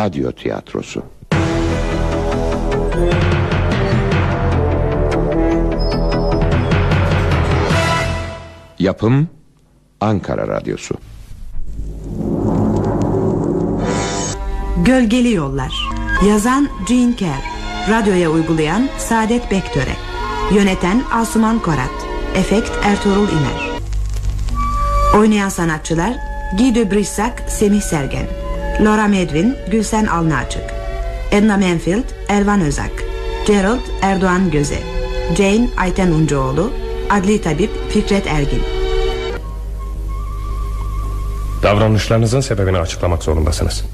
radyo tiyatrosu. Yapım Ankara Radyosu. Gölgeli Yollar. Yazan Jean Kerr. Radyoya uygulayan Saadet Bektöre. Yöneten Asuman Korat. Efekt Ertuğrul İmer. Oynayan sanatçılar Guido Brissac, Semih Sergen. Laura Medvin, Gülsen Alnaçık. Edna Menfield, Ervan Özak. Gerald Erdoğan Göze. Jane Ayten Uncuoğlu. Adli Tabip Fikret Ergin. Davranışlarınızın sebebini açıklamak zorundasınız.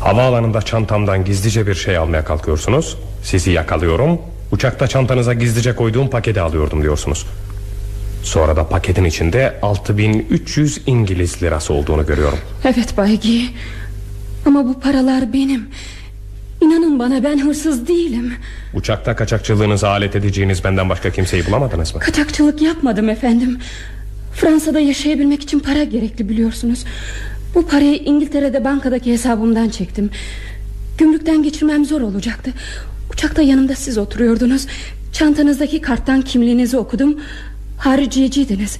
Havaalanında çantamdan gizlice bir şey almaya kalkıyorsunuz. Sizi yakalıyorum. Uçakta çantanıza gizlice koyduğum paketi alıyordum diyorsunuz. Sonra da paketin içinde 6300 İngiliz lirası olduğunu görüyorum. Evet Bay G. Ama bu paralar benim. İnanın bana ben hırsız değilim. Uçakta kaçakçılığınızı alet edeceğiniz benden başka kimseyi bulamadınız mı? Kaçakçılık yapmadım efendim. Fransa'da yaşayabilmek için para gerekli biliyorsunuz. Bu parayı İngiltere'de bankadaki hesabımdan çektim. Gümrükten geçirmem zor olacaktı. Uçakta yanımda siz oturuyordunuz. Çantanızdaki karttan kimliğinizi okudum. Hariciyeciydiniz.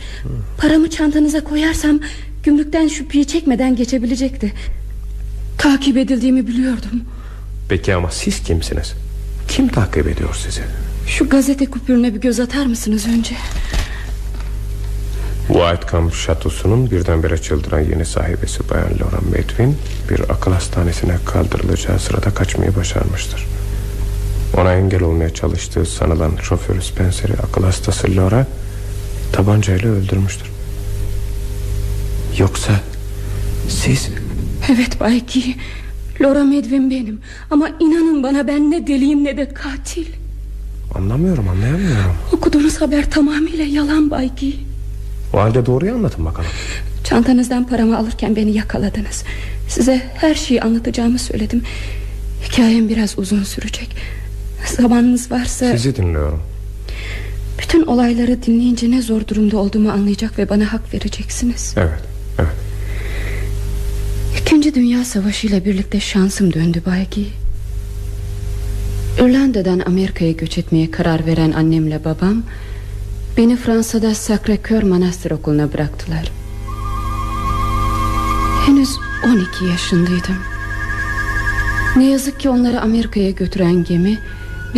Paramı çantanıza koyarsam gümrükten şüpheyi çekmeden geçebilecekti. Takip edildiğimi biliyordum. Peki ama siz kimsiniz? Kim takip ediyor sizi? Şu gazete kupürüne bir göz atar mısınız önce? Whitecomb şatosunun birdenbire çıldıran yeni sahibesi Bayan Laura Medvin Bir akıl hastanesine kaldırılacağı sırada kaçmayı başarmıştır Ona engel olmaya çalıştığı sanılan şoförü Spencer'i akıl hastası Laura Tabancayla öldürmüştür. Yoksa siz? Evet Bay Ki Laura Medvin benim. Ama inanın bana ben ne deliyim ne de katil. Anlamıyorum anlayamıyorum. Okuduğunuz haber tamamıyla yalan Bay Ki O halde doğruyu anlatın bakalım. Çantanızdan paramı alırken beni yakaladınız. Size her şeyi anlatacağımı söyledim. Hikayem biraz uzun sürecek. Zamanınız varsa Sizi dinliyorum Bütün olayları dinleyince ne zor durumda olduğumu anlayacak Ve bana hak vereceksiniz. Evet, evet. İkinci Dünya Savaşı ile birlikte şansım döndü Baygi. İrlanda'dan Amerika'ya göç etmeye karar veren annemle babam Beni Fransa'da Sacré-Cœur Manastır Okulu'na bıraktılar. Henüz 12 yaşındaydım. Ne yazık ki onları Amerika'ya götüren gemi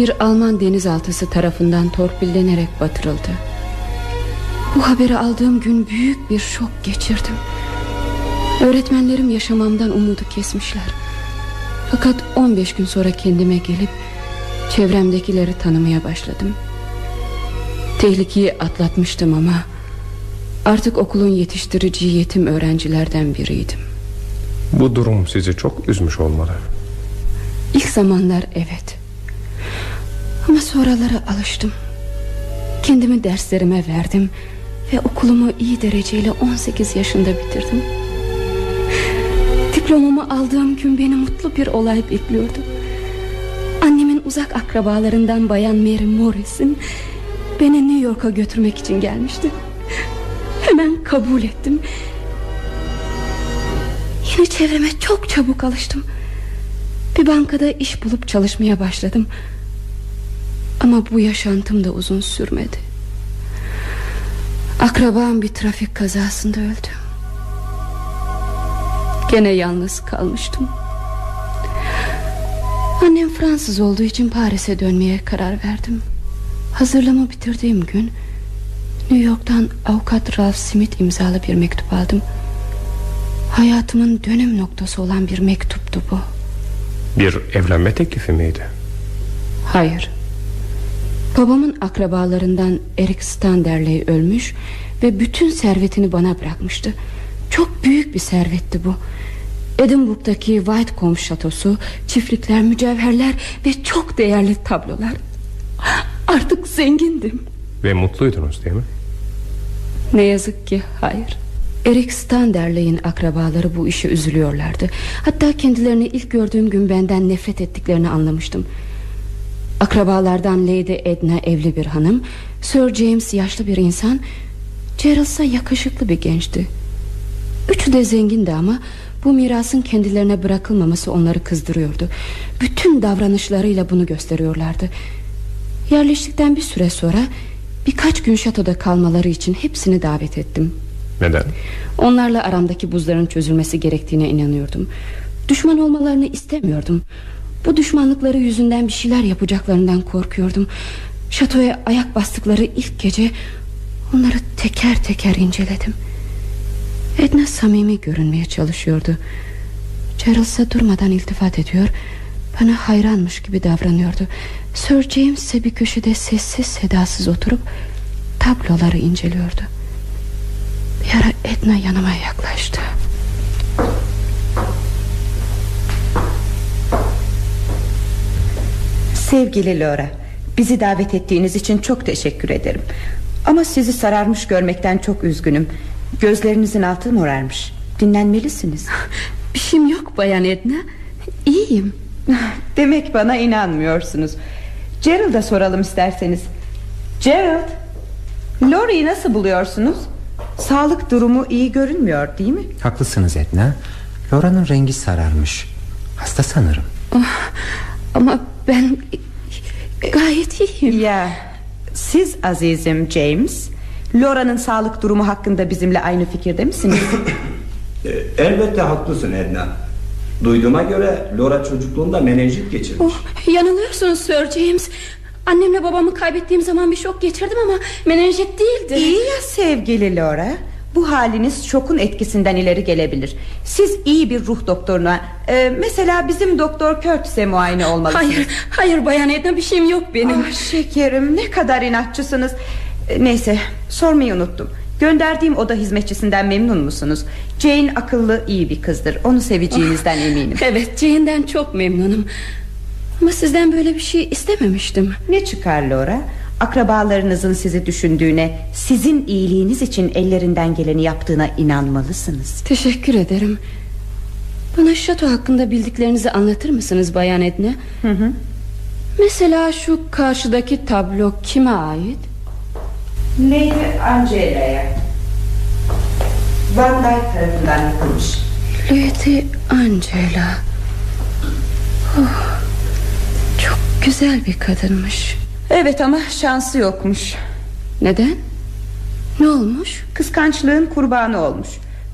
Bir Alman denizaltısı tarafından torpillenerek batırıldı. Bu haberi aldığım gün büyük bir şok geçirdim. Öğretmenlerim yaşamamdan umudu kesmişler. Fakat 15 gün sonra kendime gelip Çevremdekileri tanımaya başladım. Tehlikeyi atlatmıştım ama Artık okulun yetiştireceği yetim öğrencilerden biriydim. Bu durum sizi çok üzmüş olmalı. İlk zamanlar evet Ama sonraları alıştım. Kendimi derslerime verdim Ve okulumu iyi dereceyle 18 yaşında bitirdim. Diplomamı aldığım gün beni mutlu bir olay bekliyordu. Annemin uzak akrabalarından bayan Mary Morris'in Beni New York'a götürmek için gelmişti. Hemen kabul ettim. Yeni çevreme çok çabuk alıştım. Bir bankada iş bulup çalışmaya başladım Ama bu yaşantım da uzun sürmedi. Akrabam bir trafik kazasında öldü. Gene yalnız kalmıştım. Annem Fransız olduğu için Paris'e dönmeye karar verdim. Hazırlığımı bitirdiğim gün New York'tan avukat Ralph Smith imzalı bir mektup aldım. Hayatımın dönüm noktası olan bir mektuptu bu. Bir evlenme teklifi miydi? Hayır Babamın akrabalarından Eric Standerley ölmüş Ve bütün servetini bana bırakmıştı. Çok büyük bir servetti bu. Edinburgh'daki Whitecomb şatosu Çiftlikler, mücevherler Ve çok değerli tablolar. Artık zengindim. Ve mutluydunuz değil mi? Ne yazık ki hayır. Eric Standerley'in akrabaları bu işe üzülüyorlardı. Hatta kendilerini ilk gördüğüm gün benden nefret ettiklerini anlamıştım Akrabalardan Lady Edna evli bir hanım Sir James yaşlı bir insan Gerald ise yakışıklı bir gençti. Üçü de zengindi ama Bu mirasın kendilerine bırakılmaması onları kızdırıyordu. Bütün davranışlarıyla bunu gösteriyorlardı. Yerleştikten bir süre sonra Birkaç gün şatoda kalmaları için hepsini davet ettim. Neden? Onlarla aramdaki buzların çözülmesi gerektiğine inanıyordum. Düşman olmalarını istemiyordum Bu düşmanlıkları yüzünden bir şeyler yapacaklarından korkuyordum. Şatoya ayak bastıkları ilk gece Onları teker teker inceledim. Edna samimi görünmeye çalışıyordu. İse durmadan iltifat ediyor Bana hayranmış gibi davranıyordu. Sir James ise bir köşede sessiz sedasız oturup Tabloları inceliyordu. Bir ara Edna yanıma yaklaştı Sevgili Laura Bizi davet ettiğiniz için çok teşekkür ederim. Ama sizi sararmış görmekten çok üzgünüm. Gözlerinizin altı morarmış. Dinlenmelisiniz. Bir şeyim yok bayan Edna. İyiyim. Demek bana inanmıyorsunuz. Gerald'a soralım isterseniz. Gerald Laurie'yi nasıl buluyorsunuz? Sağlık durumu iyi görünmüyor değil mi? Haklısınız Edna. Laura'nın rengi sararmış. Hasta sanırım. Oh, Ama ben Gayet iyiyim. Ya siz azizim James Laura'nın sağlık durumu hakkında bizimle aynı fikirde misiniz? E, elbette haklısın Edna. Duyduğuma göre Laura çocukluğunda menenjit geçirmiş. Oh, Yanılıyorsunuz Sir James. Annemle babamı kaybettiğim zaman bir şok geçirdim ama menenjit değildi. İyi ya sevgili Laura bu haliniz şokun etkisinden ileri gelebilir. Siz iyi bir ruh doktoruna e, Mesela bizim doktor Curtis'e muayene olmalısınız. Hayır hayır bayan Edna bir şeyim yok benim. Ah, Şekerim ne kadar inatçısınız. E, Neyse sormayı unuttum. Gönderdiğim oda hizmetçisinden memnun musunuz? Jane akıllı iyi bir kızdır. Onu seveceğinizden oh, eminim. Evet Jane'den çok memnunum. Ama sizden böyle bir şey istememiştim. Ne çıkar Laura? Akrabalarınızın sizi düşündüğüne Sizin iyiliğiniz için ellerinden geleni yaptığına inanmalısınız Teşekkür ederim Bana şato hakkında bildiklerinizi anlatır mısınız Bayan Edne? Hı hı. Mesela şu karşıdaki tablo kime ait? Lady Angela'ya Van Dyke tarafından yapılmış Lady Angela oh, Çok güzel bir kadınmış Evet ama şansı yokmuş. Neden? Ne olmuş? Kıskançlığın kurbanı olmuş.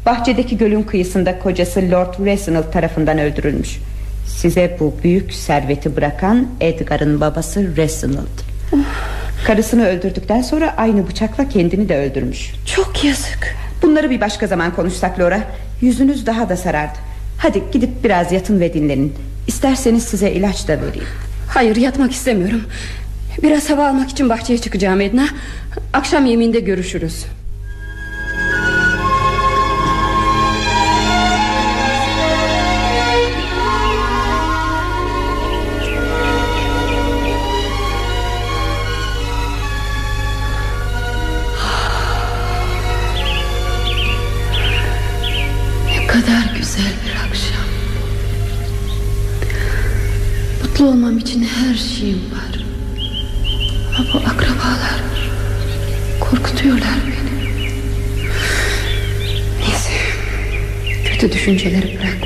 Bahçedeki gölün kıyısında kocası Lord Resinald tarafından öldürülmüş. Size bu büyük serveti bırakan Edgar'ın babası Resinald oh. Karısını öldürdükten sonra aynı bıçakla kendini de öldürmüş. Çok yazık. Bunları bir başka zaman konuşsak Laura Yüzünüz daha da sarardı. Hadi gidip biraz yatın ve dinlenin. İsterseniz size ilaç da vereyim. Hayır yatmak istemiyorum Biraz hava almak için bahçeye çıkacağım Edna. Akşam yemeğinde görüşürüz. Ne kadar güzel bir akşam. Mutlu olmam için her şeyim var Kötü düşünceleri bırakmalı Bu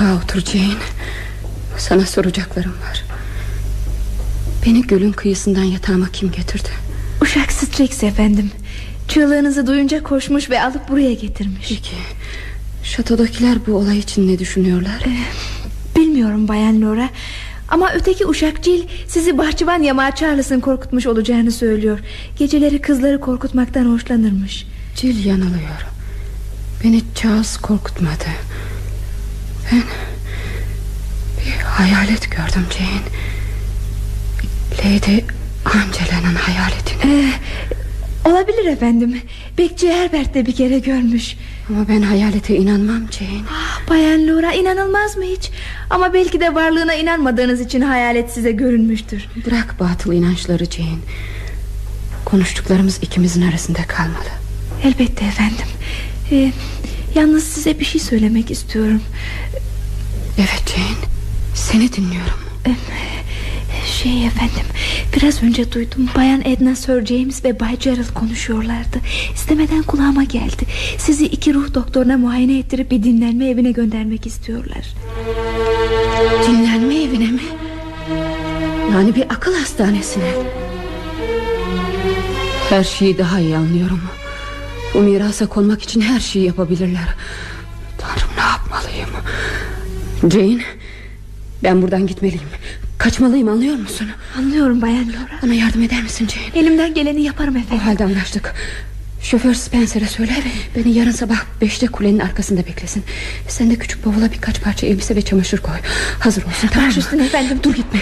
koltuğa otur Jane. Sana soracaklarım var. Beni gölün kıyısından yatağıma kim getirdi? Uşak Strix efendim. Çığlığınızı duyunca koşmuş ve alıp buraya getirmiş. Peki Şatodakiler bu olay için ne düşünüyorlar? Ee, Bilmiyorum Bayan Laura. Ama öteki uşak Jill sizi bahçıvan yamağı Charles'ın korkutmuş olacağını söylüyor. Geceleri kızları korkutmaktan hoşlanırmış. Jill yanılıyor. Beni Charles korkutmadı Ben Bir hayalet gördüm Jane. Lady Angela'nın hayaletini. Ee, Olabilir efendim. Bekçi Herbert de bir kere görmüş. Ama ben hayalete inanmam Jane. Ah, Bayan Laura inanılmaz mı hiç? Ama belki de varlığına inanmadığınız için hayalet size görünmüştür. Bırak batıl inançları Jane. Konuştuklarımız ikimizin arasında kalmalı. Elbette efendim. Ee, Yalnız size bir şey söylemek istiyorum Evet Jane Seni dinliyorum. Şey efendim Biraz önce duydum. Bayan Edna Sir James ve Bay Gerald konuşuyorlardı. İstemeden kulağıma geldi. Sizi iki ruh doktoruna muayene ettirip Bir dinlenme evine göndermek istiyorlar. Dinlenme evine mi? Yani bir akıl hastanesine. Her şeyi daha iyi anlıyorum. Bu mirasa konmak için her şeyi yapabilirler. Tanrım ne Jane Ben buradan gitmeliyim. Kaçmalıyım anlıyor musun? Anlıyorum bayan Laura. Bana yardım eder misin Jane? Elimden geleni yaparım efendim. O halde anlaştık. Şoför Spencer'e söyle. Beni yarın sabah beşte kulenin arkasında beklesin. Sen de küçük bavula birkaç parça elbise ve çamaşır koy. Hazır olsun tamam mı? üstüne efendim. Dur gitme.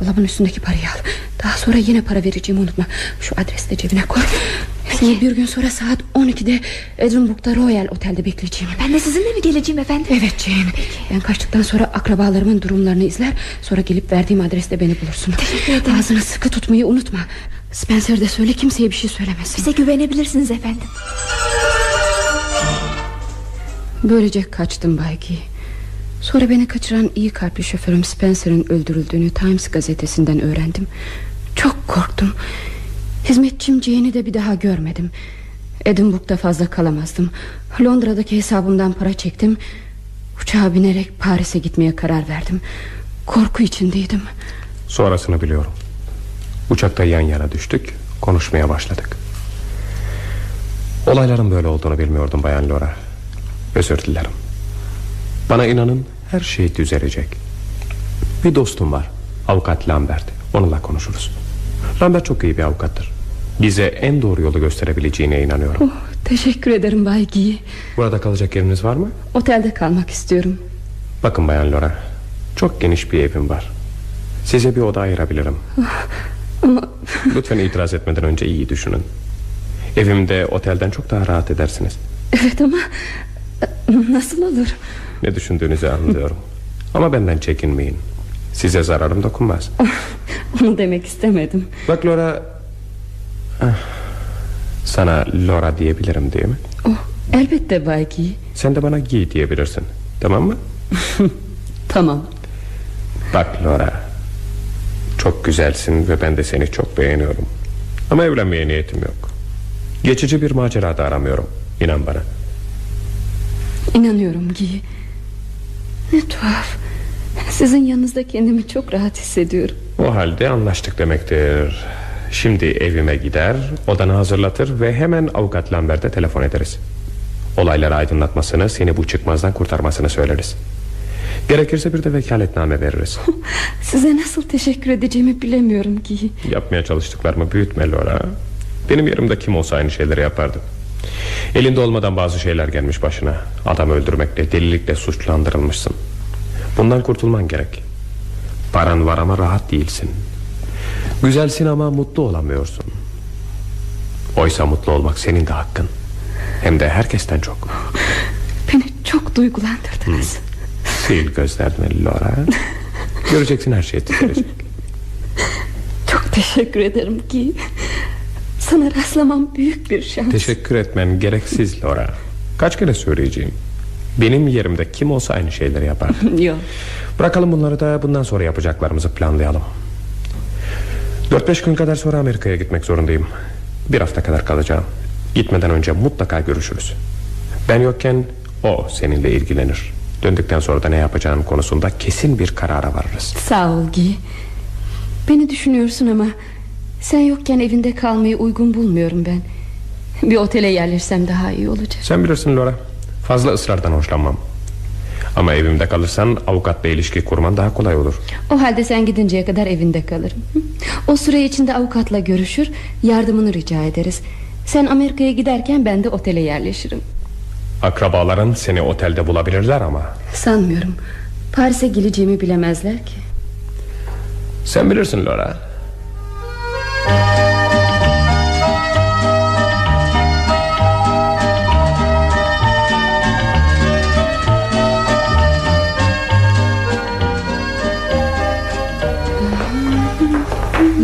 Dolabın üstündeki parayı al. Daha sonra yine para vereceğimi unutma. Şu adresi de cebine koy Seni bir gün sonra saat 12'de Edinburgh'da Royal Otel'de bekleyeceğim. Ben de sizinle mi geleceğim efendim? Evet Jane. Peki. Ben kaçtıktan sonra akrabalarımın durumlarını izler Sonra gelip verdiğim adreste beni bulursun. Teşekkür ederim. Ağzını sıkı tutmayı unutma. Spencer de söyle kimseye bir şey söylemesin. Bize güvenebilirsiniz efendim. Böylece kaçtım Bayki. Sonra beni kaçıran iyi kalpli şoförüm Spencer'ın öldürüldüğünü Times gazetesinden öğrendim. Çok korktum Hizmetçim Jane'i de bir daha görmedim. Edinburgh'da fazla kalamazdım. Londra'daki hesabımdan para çektim. Uçağa binerek Paris'e gitmeye karar verdim. Korku içindeydim. Sonrasını biliyorum. Uçakta yan yana düştük Konuşmaya başladık. Olayların böyle olduğunu bilmiyordum Bayan Laura Özür dilerim. Bana inanın her şey düzelecek. Bir dostum var Avukat Lambert. Onunla konuşuruz. Lambert çok iyi bir avukattır Bize en doğru yolu gösterebileceğine inanıyorum. Oh, Teşekkür ederim Bay Giy Burada kalacak yeriniz var mı? Otelde kalmak istiyorum. Bakın Bayan Laura Çok geniş bir evim var. Size bir oda ayırabilirim. Ama Lütfen itiraz etmeden önce iyi düşünün. Evimde otelden çok daha rahat edersiniz. Evet ama Nasıl olur? Ne düşündüğünüzü anlıyorum. Ama benden çekinmeyin. Size zararım dokunmaz. Onu demek istemedim. Bak Laura Sana Laura diyebilirim değil mi? Oh, elbette Bay Giy Sen de bana giy diyebilirsin Tamam mı? tamam. Bak Laura Çok güzelsin ve ben de seni çok beğeniyorum. Ama evlenmeye niyetim yok. Geçici bir macera da aramıyorum İnan bana. İnanıyorum Giy Ne tuhaf. Sizin yanınızda kendimi çok rahat hissediyorum. O halde anlaştık demektir Şimdi evime gider Odanı hazırlatır ve hemen avukat Lambert'e telefon ederiz. Olayları aydınlatmasını Seni bu çıkmazdan kurtarmasını söyleriz. Gerekirse bir de vekaletname veririz. Size nasıl teşekkür edeceğimi bilemiyorum ki. Yapmaya çalıştıklarımı büyütme Laura. Benim yerimde kim olsa aynı şeyleri yapardı. Elinde olmadan bazı şeyler gelmiş başına. Adam öldürmekle delilikle suçlandırılmışsın. Bundan kurtulman gerek. Paran var ama rahat değilsin Güzelsin ama mutlu olamıyorsun. Oysa mutlu olmak senin de hakkın. Hem de herkesten çok. Beni çok duygulandırdınız. Sil gözlerini Laura. Göreceksin her şey düzelecek Çok teşekkür ederim ki Sana rastlamam büyük bir şans. Teşekkür etmen gereksiz Laura. Kaç kere söyleyeceğim? Benim yerimde kim olsa aynı şeyleri yapar. Yok. Bırakalım bunları da bundan sonra yapacaklarımızı planlayalım 4-5 gün kadar sonra Amerika'ya gitmek zorundayım. Bir hafta kadar kalacağım. Gitmeden önce mutlaka görüşürüz. Ben yokken o seninle ilgilenir. Döndükten sonra da ne yapacağın konusunda kesin bir karara varırız. Sağ ol Gi. Beni düşünüyorsun ama Sen yokken evinde kalmayı uygun bulmuyorum ben. Bir otele yerleşsem daha iyi olacak. Sen bilirsin Laura. Fazla ısrardan hoşlanmam Ama evimde kalırsan avukatla ilişki kurman daha kolay olur. O halde sen gidinceye kadar evinde kalırım. O süre içinde avukatla görüşür Yardımını rica ederiz. Sen Amerika'ya giderken ben de otele yerleşirim. Akrabaların seni otelde bulabilirler ama. Sanmıyorum. Paris'e geleceğimi bilemezler ki. Sen bilirsin Laura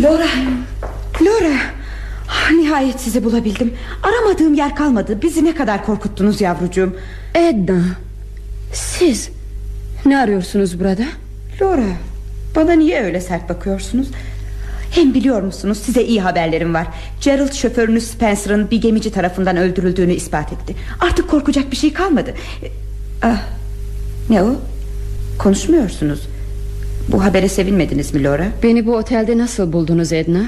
Laura Laura. Ah, Nihayet sizi bulabildim. Aramadığım yer kalmadı. Bizi ne kadar korkuttunuz yavrucuğum? Edna Siz Ne arıyorsunuz burada? Laura Bana niye öyle sert bakıyorsunuz? Hem biliyor musunuz size iyi haberlerim var. Gerald şoförünüz Spencer'ın bir gemici tarafından öldürüldüğünü ispat etti. Artık korkacak bir şey kalmadı. Ah, Ne o? Konuşmuyorsunuz Bu habere sevinmediniz mi Laura? Beni bu otelde nasıl buldunuz Edna?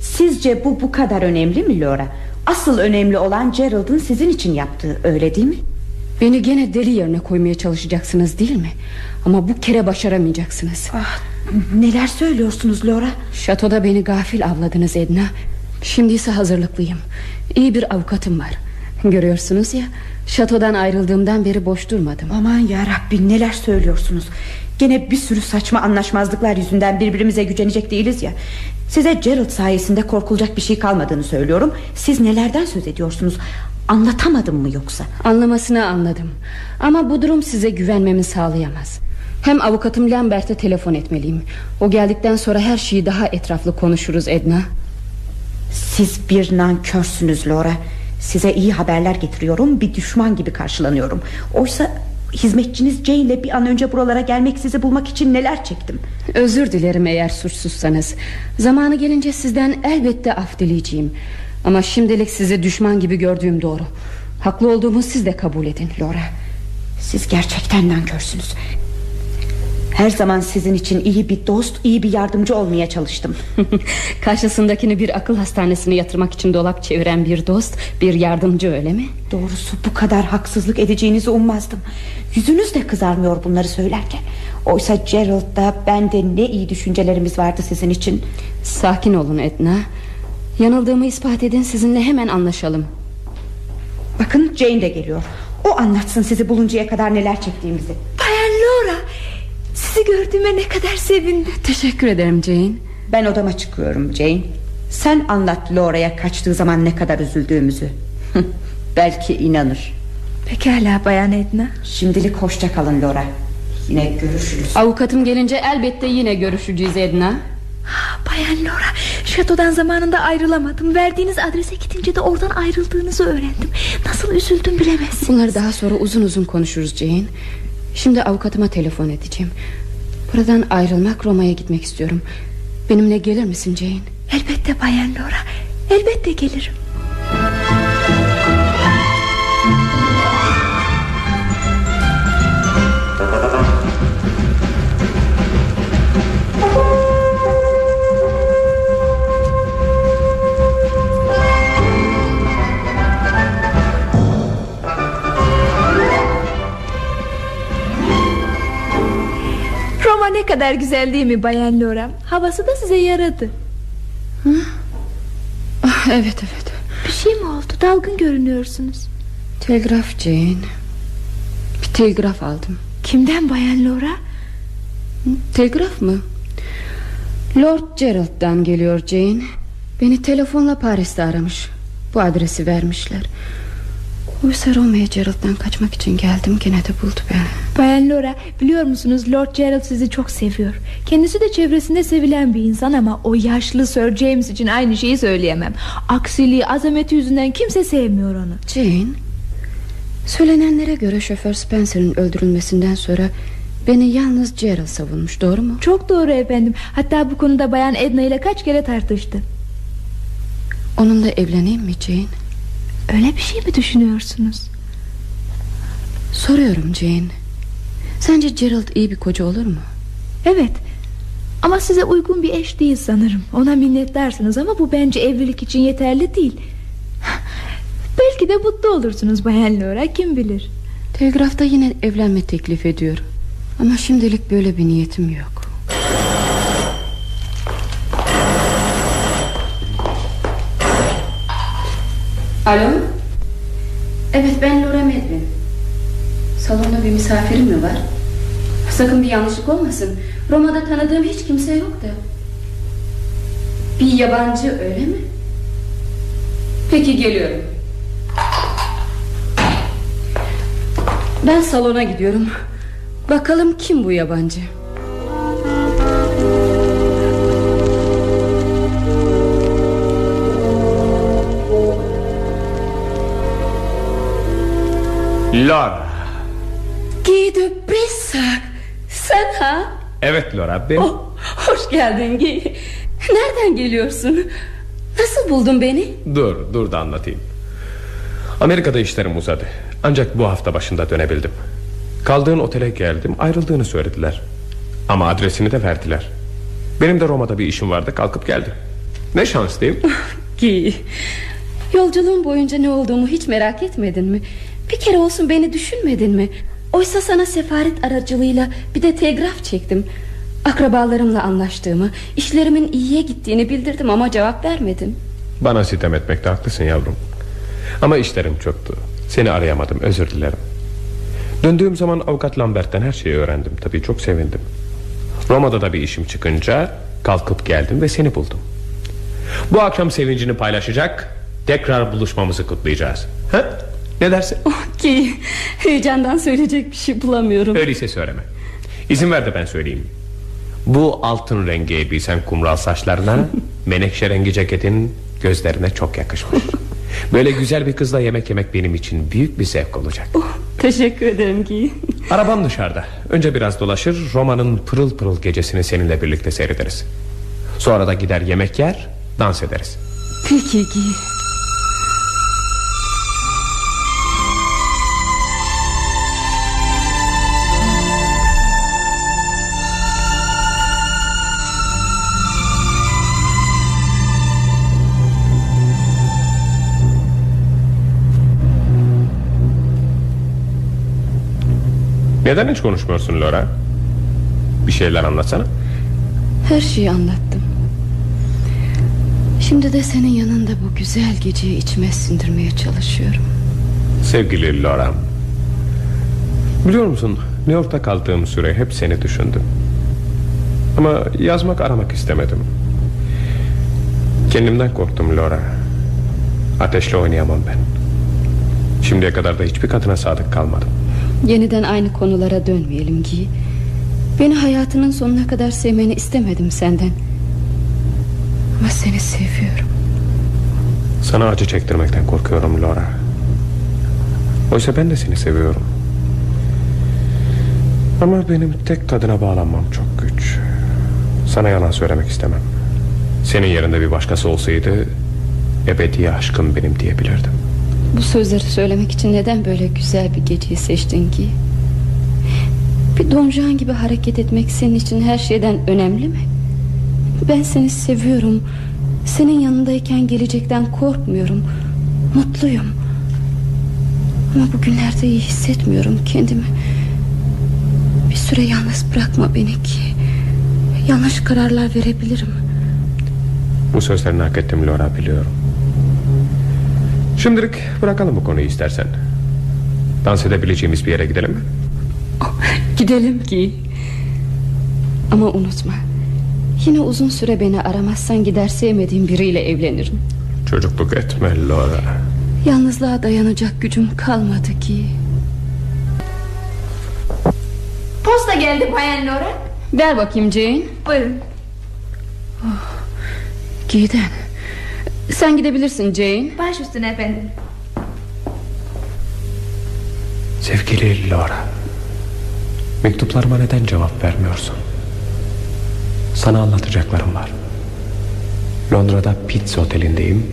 Sizce bu bu kadar önemli mi Laura? Asıl önemli olan Gerald'ın sizin için yaptığı öyle değil mi? Beni gene deli yerine koymaya çalışacaksınız değil mi? Ama bu kere başaramayacaksınız. Ah, Neler söylüyorsunuz Laura? Şatoda beni gafil avladınız Edna. Şimdi ise hazırlıklıyım. İyi bir avukatım var. Görüyorsunuz ya Şatodan ayrıldığımdan beri boş durmadım. Aman ya Rabbi neler söylüyorsunuz Gene bir sürü saçma anlaşmazlıklar yüzünden birbirimize gücenecek değiliz ya. Size Gerald sayesinde korkulacak bir şey kalmadığını söylüyorum. Siz nelerden söz ediyorsunuz? Anlatamadım mı yoksa? Anlamasını anladım. Ama bu durum size güvenmemi sağlayamaz. Hem avukatım Lambert'e telefon etmeliyim. O geldikten sonra her şeyi daha etraflı konuşuruz Edna. Siz bir nankörsünüz Laura. Size iyi haberler getiriyorum Bir düşman gibi karşılanıyorum. Oysa hizmetçiniz Jane ile bir an önce buralara gelmek Sizi bulmak için neler çektim? Özür dilerim eğer suçsuzsanız. Zamanı gelince sizden elbette af dileyeceğim. Ama şimdilik sizi düşman gibi gördüğüm doğru. Haklı olduğumu siz de kabul edin Laura. Siz gerçekten nankörsünüz her zaman sizin için iyi bir dost iyi bir yardımcı olmaya çalıştım. Karşısındakini bir akıl hastanesine yatırmak için dolap çeviren bir dost Bir yardımcı öyle mi? Doğrusu bu kadar haksızlık edeceğinizi ummazdım. Yüzünüz de kızarmıyor bunları söylerken. Oysa Gerald'da bende ne iyi düşüncelerimiz vardı sizin için. Sakin olun Edna. Yanıldığımı ispat edin sizinle hemen anlaşalım. Bakın Jane de geliyor. O anlatsın sizi buluncaya kadar neler çektiğimizi. Bayan Laura Sizi gördüğüme ne kadar sevindim. Teşekkür ederim Jane. Ben odama çıkıyorum Jane. Sen anlat Laura'ya kaçtığı zaman ne kadar üzüldüğümüzü. Belki inanır. Pekala Bayan Edna. Şimdilik hoşça kalın Laura. Yine görüşürüz. Avukatım gelince elbette yine görüşeceğiz Edna. Bayan Laura Şatodan zamanında ayrılamadım. Verdiğiniz adrese gidince de oradan ayrıldığınızı öğrendim. Nasıl üzüldüm bilemezsiniz. Bunları daha sonra uzun uzun konuşuruz Jane. Şimdi avukatıma telefon edeceğim Buradan ayrılmak Roma'ya gitmek istiyorum. Benimle gelir misin Jane? Elbette Bayan Laura. Elbette gelirim ne kadar güzel değil mi Bayan Laura Havası da size yaradı. Hı? Ah, Evet evet. Bir şey mi oldu? Dalgın görünüyorsunuz. Telgraf Jane. Bir telgraf aldım. Kimden Bayan Laura Telgraf mı? Lord Gerald'dan geliyor Jane. Beni telefonla Paris'te aramış. Bu adresi vermişler Oysa Roma'ya Gerald'dan kaçmak için geldim Gene de buldu beni. Bayan Laura biliyor musunuz Lord Gerald sizi çok seviyor. Kendisi de çevresinde sevilen bir insan Ama o yaşlı Sir James için aynı şeyi söyleyemem. Aksiliği azameti yüzünden kimse sevmiyor onu. Jane Söylenenlere göre şoför Spencer'ın öldürülmesinden sonra Beni yalnız Gerald savunmuş doğru mu? Çok doğru efendim. Hatta bu konuda bayan Edna ile kaç kere tartıştı. Onunla evleneyim mi Jane? Öyle bir şey mi düşünüyorsunuz? Soruyorum Jane. Sence Gerald iyi bir koca olur mu? Evet. Ama size uygun bir eş değil sanırım. Ona minnettarsınız ama bu bence evlilik için yeterli değil. Belki de mutlu olursunuz Bayan Laura kim bilir? Telgrafta yine evlenme teklif ediyor Ama şimdilik böyle bir niyetim yok Alo? Evet ben Laura Medvin Salonda bir misafirim mi var? Sakın bir yanlışlık olmasın. Roma'da tanıdığım hiç kimse yok da. Bir yabancı öyle mi? Peki geliyorum. Ben salona gidiyorum. Bakalım kim bu yabancı Laura. Guy de Brissac Sen ha? Evet Laura benim oh, Hoş geldin. Guy Nereden geliyorsun? Nasıl buldun beni? Dur dur da anlatayım. Amerika'da işlerim uzadı. Ancak bu hafta başında dönebildim. Kaldığın otele geldim ayrıldığını söylediler. Ama adresini de verdiler. Benim de Roma'da bir işim vardı kalkıp geldim. Ne şans değil mi Guy Yolculuğun boyunca ne olduğumu hiç merak etmedin mi Bir kere olsun beni düşünmedin mi? Oysa sana sefaret aracılığıyla bir de telgraf çektim. Akrabalarımla anlaştığımı işlerimin iyiye gittiğini bildirdim ama cevap vermedin Bana sitem etmekte haklısın yavrum. Ama işlerim çoktu Seni arayamadım özür dilerim. Döndüğüm zaman avukat Lambert'ten her şeyi öğrendim. Tabii çok sevindim. Roma'da da bir işim çıkınca Kalkıp geldim ve seni buldum. Bu akşam sevincini paylaşacak Tekrar buluşmamızı kutlayacağız. Ha? Ne dersin? oh, Ki heyecandan söyleyecek bir şey bulamıyorum. Öyleyse söyleme. İzin ver de ben söyleyeyim. Bu altın rengi elbisen kumral saçlarına Menekşe rengi ceketin gözlerine çok yakışmış. Böyle güzel bir kızla yemek yemek benim için büyük bir zevk olacak. Oh, Teşekkür ederim ki. Arabam dışarıda. Önce biraz dolaşır Roma'nın pırıl pırıl gecesini seninle birlikte seyrederiz. Sonra da gider yemek yer Dans ederiz. Peki ki Neden hiç konuşmuyorsun Laura? Bir şeyler anlatsana. Her şeyi anlattım. Şimdi de senin yanında bu güzel geceyi içime sindirmeye çalışıyorum. Sevgili Laura Biliyor musun New York'ta kaldığım süre hep seni düşündüm. Ama yazmak aramak istemedim. Kendimden korktum Laura Ateşle oynayamam ben. Şimdiye kadar da hiçbir kadına sadık kalmadım Yeniden aynı konulara dönmeyelim ki. Beni hayatının sonuna kadar sevmeni istemedim senden. Ama seni seviyorum. Sana acı çektirmekten korkuyorum Laura. Oysa ben de seni seviyorum. Ama benim tek kadına bağlanmam çok güç. Sana yalan söylemek istemem. Senin yerinde bir başkası olsaydı Ebedi aşkım benim diyebilirdim Bu sözleri söylemek için neden böyle güzel bir geceyi seçtin ki? Bir donjan gibi hareket etmek senin için her şeyden önemli mi? Ben seni seviyorum. Senin yanındayken gelecekten korkmuyorum. Mutluyum. Ama bugünlerde iyi hissetmiyorum kendimi. Bir süre yalnız bırakma beni ki Yanlış kararlar verebilirim. Bu sözlerini hak ettim Laura biliyorum Şimdilik bırakalım bu konuyu istersen. Dans edebileceğimiz bir yere gidelim. Mi? Gidelim ki. Ama unutma. Yine uzun süre beni aramazsan gider sevmediğim biriyle evlenirim. Çocukluk etme Laura. Yalnızlığa dayanacak gücüm kalmadı ki. Posta geldi Bayan Laura. Ver bakayım Jane. Buyurun. Oh, Giden Sen gidebilirsin Jane. Baş üstüne efendim. Sevgili Laura Mektuplarıma neden cevap vermiyorsun? Sana anlatacaklarım var. Londra'da Pitts Oteli'ndeyim.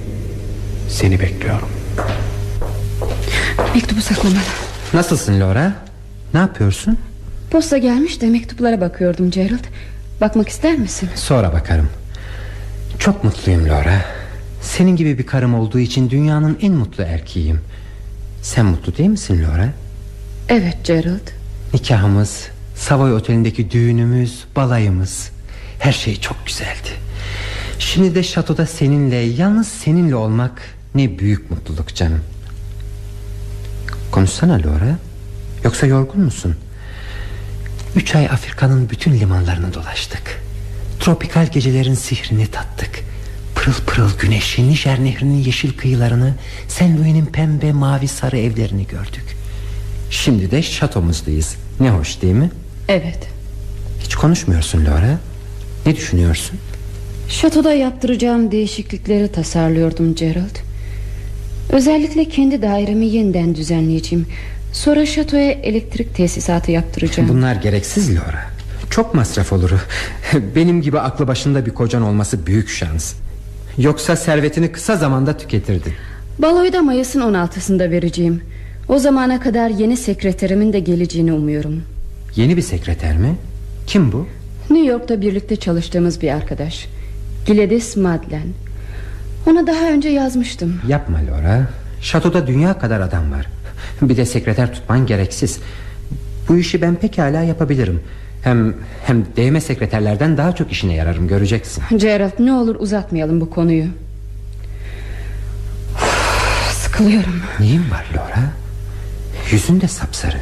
Seni bekliyorum. Mektubu saklamalı Nasılsın Laura? Ne yapıyorsun? Posta gelmiş de mektuplara bakıyordum Gerald. Bakmak ister misin? Sonra bakarım. Çok mutluyum Laura Senin gibi bir karım olduğu için dünyanın en mutlu erkeğiyim. Sen mutlu değil misin Laura? Evet Gerald. Nikahımız Savoy Oteli'ndeki düğünümüz Balayımız. Her şey çok güzeldi. Şimdi de şatoda seninle Yalnız seninle olmak Ne büyük mutluluk canım. Konuşsana Laura. Yoksa yorgun musun? Üç ay Afrika'nın bütün limanlarını dolaştık. Tropikal gecelerin sihrini tattık Pırıl pırıl güneşi Nijer nehrinin yeşil kıyılarını Saint Louis'nin pembe mavi sarı evlerini gördük. Şimdi de şatomuzdayız. Ne hoş değil mi? Evet. Hiç konuşmuyorsun Laura Ne düşünüyorsun? Şatoda yaptıracağım değişiklikleri tasarlıyordum Gerald. Özellikle kendi dairemi yeniden düzenleyeceğim. Sonra şatoya elektrik tesisatı yaptıracağım. Bunlar gereksiz Laura Çok masraf olur. Benim gibi aklı başında bir kocan olması büyük şans Yoksa servetini kısa zamanda tüketirdin. Baloyu da Mayıs'ın 16'sında vereceğim. O zamana kadar yeni sekreterimin de geleceğini umuyorum. Yeni bir sekreter mi? Kim bu? New York'ta birlikte çalıştığımız bir arkadaş. Gladys Madlen. Ona daha önce yazmıştım. Yapma Laura. Şatoda dünya kadar adam var. Bir de sekreter tutman gereksiz. Bu işi ben pekala yapabilirim Hem hem değme sekreterlerden daha çok işine yararım göreceksin. Gerald ne olur uzatmayalım bu konuyu. Sıkılıyorum. Neyin var Laura? Yüzün de sapsarı.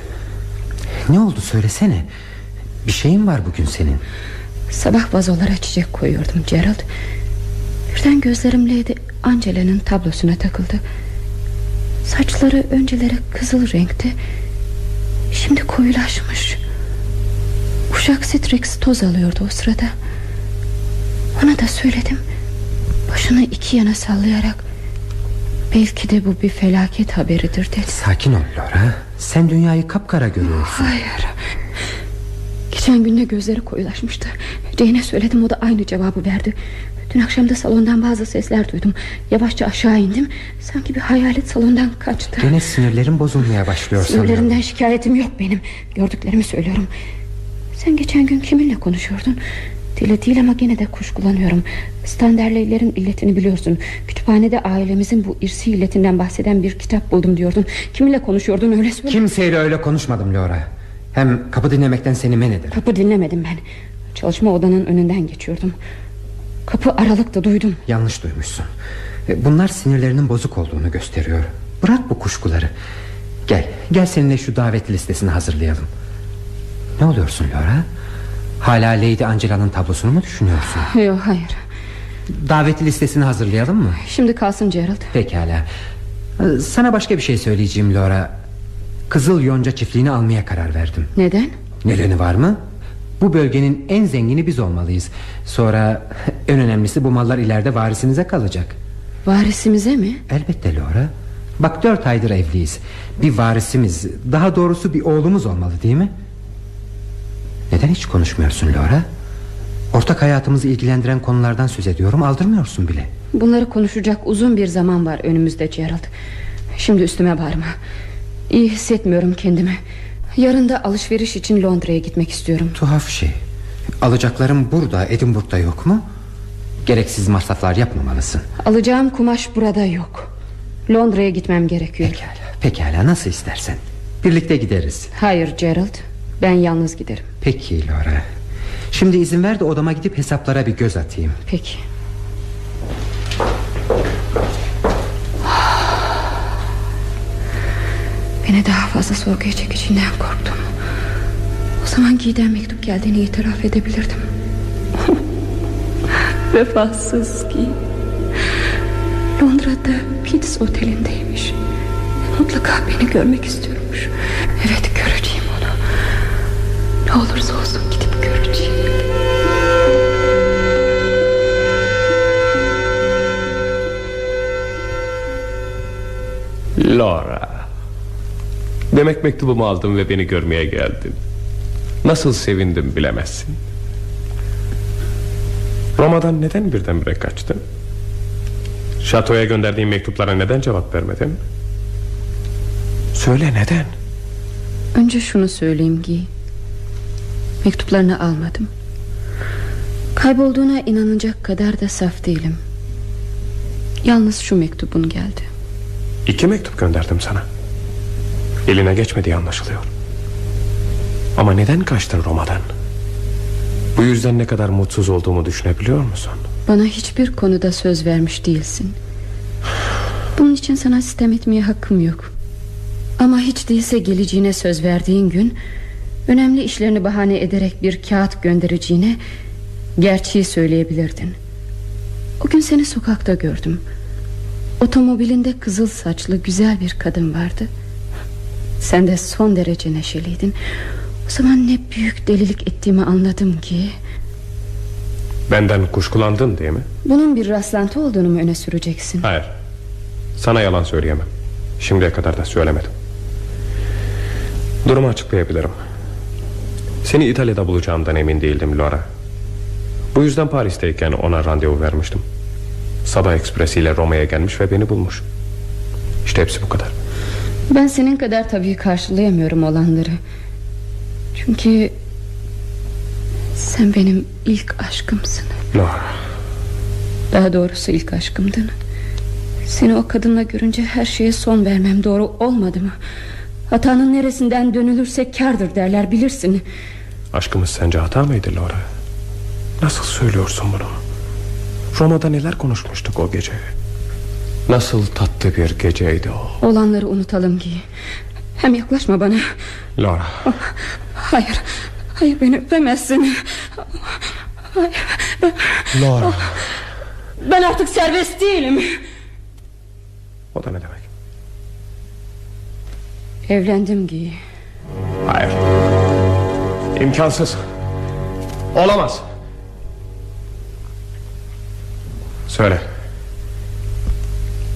Ne oldu söylesene. Bir şeyin var bugün senin. Sabah vazolara çiçek koyuyordum Gerald. Birden gözlerim Lady Angela'nın tablosuna takıldı. Saçları önceleri kızıl renkte Şimdi koyulaşmış Uşak Strix toz alıyordu o sırada. Ona da söyledim. Başını iki yana sallayarak Belki de bu bir felaket haberidir dedi. Sakin ol Laura. Sen dünyayı kapkara görüyorsun. Hayır. Geçen günde gözleri koyulaşmıştı. Jane'e söyledim o da aynı cevabı verdi. Dün akşam da salondan bazı sesler duydum. Yavaşça aşağı indim. Sanki bir hayalet salondan kaçtı. Gene sinirlerin bozulmaya başlıyor Sinirlerimden sanıyorum. şikayetim yok benim. Gördüklerimi söylüyorum Sen geçen gün kiminle konuşuyordun? Dile değil ama gene de kuşkulanıyorum. Standerleylerin illetini biliyorsun. Kütüphanede ailemizin bu irsi illetinden bahseden bir kitap buldum diyordun. Kiminle konuşuyordun öyle söyle. Kimseyle öyle konuşmadım Laura. Hem kapı dinlemekten seni men ederim. Kapı dinlemedim ben. Çalışma odanın önünden geçiyordum. Kapı aralıkta duydum. Yanlış duymuşsun. E, Bunlar sinirlerinin bozuk olduğunu gösteriyor. Bırak bu kuşkuları. Gel gel seninle şu davet listesini hazırlayalım Ne oluyorsun Laura? Hala Lady Angela'nın tablosunu mu düşünüyorsun? Yok hayır. Davet listesini hazırlayalım mı? Şimdi kalsın Gerald. Pekala. E, Sana başka bir şey söyleyeceğim Laura. Kızıl Yonca çiftliğini almaya karar verdim. Neden? Nedeni var mı? Bu bölgenin en zengini biz olmalıyız. Sonra en önemlisi bu mallar ileride varisimize kalacak. Varisimize mi? Elbette Laura. Bak dört aydır evliyiz. Bir varisimiz Daha doğrusu bir oğlumuz olmalı değil mi Neden hiç konuşmuyorsun Laura? Ortak hayatımızı ilgilendiren konulardan söz ediyorum Aldırmıyorsun bile. Bunları konuşacak uzun bir zaman var önümüzde Gerald. Şimdi üstüme bağırma. İyi hissetmiyorum kendimi. Yarın da alışveriş için Londra'ya gitmek istiyorum. Tuhaf şey. Alacaklarım burada Edinburgh'da yok mu? Gereksiz masraflar yapmamalısın. Alacağım kumaş burada yok. Londra'ya gitmem gerekiyor. Pekala, pekala. Nasıl istersen. Birlikte gideriz. Hayır Gerald Ben yalnız giderim. Peki Laura Şimdi izin ver de odama gidip hesaplara bir göz atayım. Peki. Beni daha fazla sorguya çekeceğinden korktum O zaman giyden mektup geldiğini itiraf edebilirdim. Vefasız ki Londra'da Pitts otelindeymiş. Mutlaka beni görmek istiyormuş. Evet göreceğim Ne olursa olsun gidip göreceğim. Laura. Demek mektubumu aldın ve beni görmeye geldin. Nasıl sevindim bilemezsin. Roma'dan neden birdenbire kaçtın? Şatoya gönderdiğim mektuplara neden cevap vermedin? Söyle neden? Önce şunu söyleyeyim Gi Mektuplarını almadım. Kaybolduğuna inanacak kadar da saf değilim. Yalnız şu mektubun geldi. İki mektup gönderdim sana. Eline geçmediği anlaşılıyor. Ama neden kaçtın Roma'dan? Bu yüzden ne kadar mutsuz olduğumu düşünebiliyor musun? Bana hiçbir konuda söz vermiş değilsin. Bunun için sana sistem etmeye hakkım yok. Ama hiç değilse geleceğine söz verdiğin gün Önemli işlerini bahane ederek bir kağıt göndereceğine Gerçeği söyleyebilirdin. O gün seni sokakta gördüm. Otomobilinde kızıl saçlı güzel bir kadın vardı. Sen de son derece neşeliydin. O zaman ne büyük delilik ettiğimi anladım ki. Benden kuşkulandın değil mi? Bunun bir rastlantı olduğunu mu öne süreceksin? Hayır. Sana yalan söyleyemem. Şimdiye kadar da söylemedim. Durumu açıklayabilirim Seni İtalya'da bulacağımdan emin değildim Laura. Bu yüzden Paris'teyken ona randevu vermiştim. Sabah ekspresiyle Roma'ya gelmiş ve beni bulmuş. İşte hepsi bu kadar. Ben senin kadar tabii karşılayamıyorum olanları. Çünkü Sen benim ilk aşkımsın. Laura. Daha doğrusu ilk aşkımdın. Seni o kadınla görünce her şeye son vermem doğru olmadı mı? Hatanın neresinden dönülürse kardır derler bilirsin Aşkımız sence hata mıydı Laura? Nasıl söylüyorsun bunu? Roma'da neler konuşmuştuk o gece? Nasıl tatlı bir geceydi o? Olanları unutalım ki. Hem yaklaşma bana. Laura. Hayır. Hayır beni öpemezsin Hayır, ben, Laura. Ben artık serbest değilim. O da ne demek? Evlendim Gi Hayır İmkansız. Olamaz. Söyle.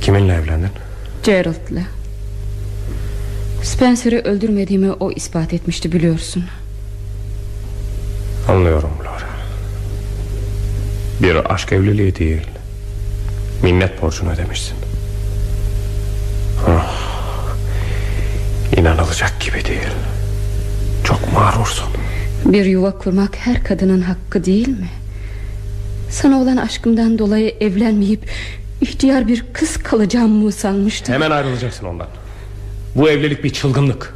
Kiminle evlendin? Gerald'la. Spencer'ı öldürmediğimi o ispat etmişti biliyorsun. Anlıyorum Laura. Bir aşk evliliği değil Minnet borcunu ödemişsin. Ah, İnanılacak gibi değil. Çok mağrursun Bir yuva kurmak her kadının hakkı değil mi? Sana olan aşkımdan dolayı evlenmeyip ihtiyar bir kız kalacağım mı sanmıştım? Hemen ayrılacaksın ondan. Bu evlilik bir çılgınlık.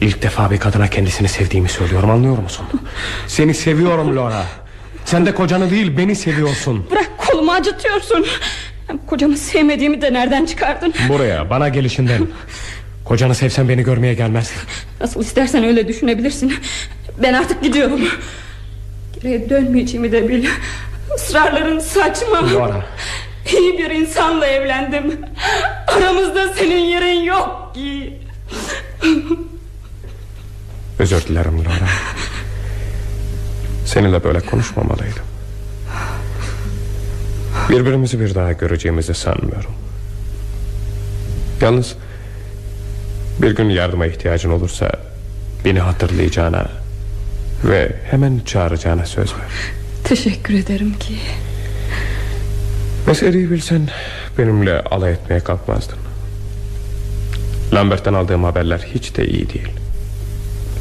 İlk defa bir kadına kendisini sevdiğimi söylüyorum anlıyor musun? Seni seviyorum Laura. Sen de kocanı değil beni seviyorsun. Bırak kolumu acıtıyorsun. Kocamı sevmediğimi de nereden çıkardın? Buraya bana gelişinden Kocanı sevsen beni görmeye gelmezdin Nasıl istersen öyle düşünebilirsin. Ben artık gidiyorum. Geriye dönmeyeceğimi de bil. Israrların saçma. Laura İyi bir insanla evlendim. Aramızda senin yerin yok ki. Özür dilerim Laura Seninle böyle konuşmamalıydım. Birbirimizi bir daha göreceğimizi sanmıyorum. Yalnız Bir gün yardıma ihtiyacın olursa Beni hatırlayacağına Ve hemen çağıracağına söz ver. Teşekkür ederim ki. Meseleyi bilsen Benimle alay etmeye kalkmazdın. Lambert'ten aldığım haberler hiç de iyi değil.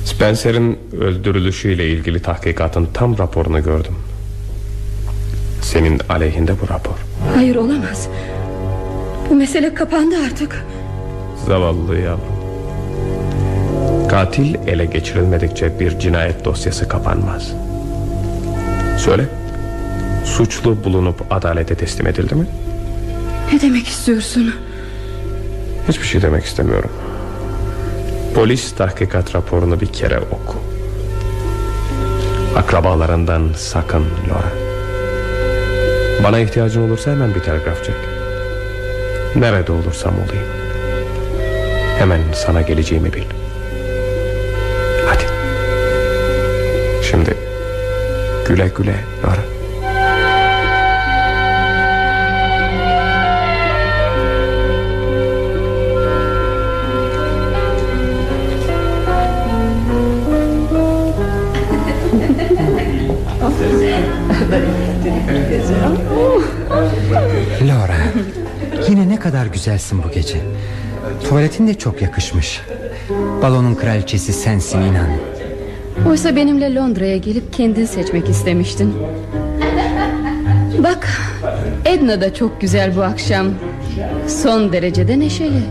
Spencer'in öldürülüşüyle ilgili tahkikatın tam raporunu gördüm. Senin aleyhinde bu rapor. Hayır olamaz. Bu mesele kapandı artık. Zavallı yavrum Katil ele geçirilmedikçe bir cinayet dosyası kapanmaz. Söyle Suçlu bulunup adalete teslim edildi mi? Ne demek istiyorsun? Hiçbir şey demek istemiyorum. Polis tahkikat raporunu bir kere oku. Akrabalarından sakın Laura. Bana ihtiyacın olursa hemen bir telgraf çek. Nerede olursam olayım. Hemen sana geleceğimi bil Güle güle Laura Laura Yine ne kadar güzelsin bu gece. Tuvaletin de çok yakışmış. Balonun kraliçesi sensin inan Oysa benimle Londra'ya gelip kendin seçmek istemiştin Bak Edna da çok güzel bu akşam Son derecede neşeli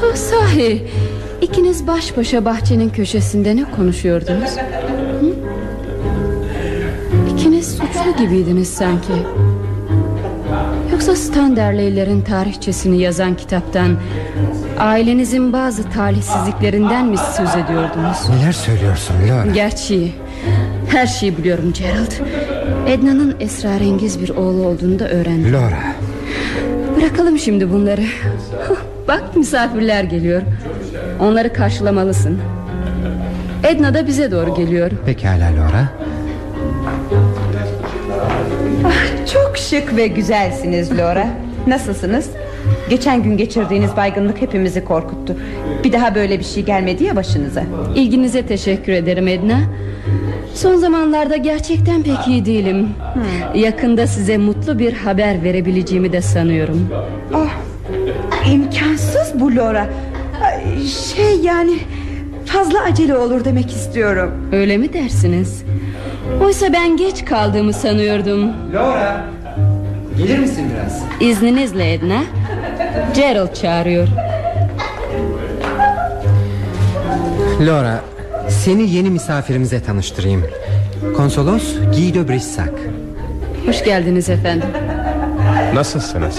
ha, Sahi İkiniz baş başa bahçenin köşesinde ne konuşuyordunuz? Hı? İkiniz suçlu gibiydiniz sanki. Yoksa Standerleylerin tarihçesini yazan kitaptan Ailenizin bazı talihsizliklerinden mi söz ediyordunuz? Neler söylüyorsun Laura? Gerçeği her şeyi biliyorum Gerald. Edna'nın esrarengiz bir oğlu olduğunu da öğrendim. Laura. Bırakalım şimdi bunları. Bak misafirler geliyor. Onları karşılamalısın. Edna da bize doğru geliyor. Pekala Laura. Ah, Çok şık ve güzelsiniz Laura. Nasılsınız? Geçen gün geçirdiğiniz baygınlık hepimizi korkuttu. Bir daha böyle bir şey gelmedi ya başınıza. İlginize teşekkür ederim Edna. Son zamanlarda gerçekten pek iyi değilim. Hmm. Yakında size mutlu bir haber verebileceğimi de sanıyorum. Oh, İmkansız bu Laura. Şey yani Fazla acele olur demek istiyorum. Öyle mi dersiniz? Oysa ben geç kaldığımı sanıyordum. Laura Gelir misin biraz? İzninizle Edna Gerald çağırıyor. Laura Seni yeni misafirimize tanıştırayım. Konsolos Guido Brissac. Hoş geldiniz efendim. Nasılsınız?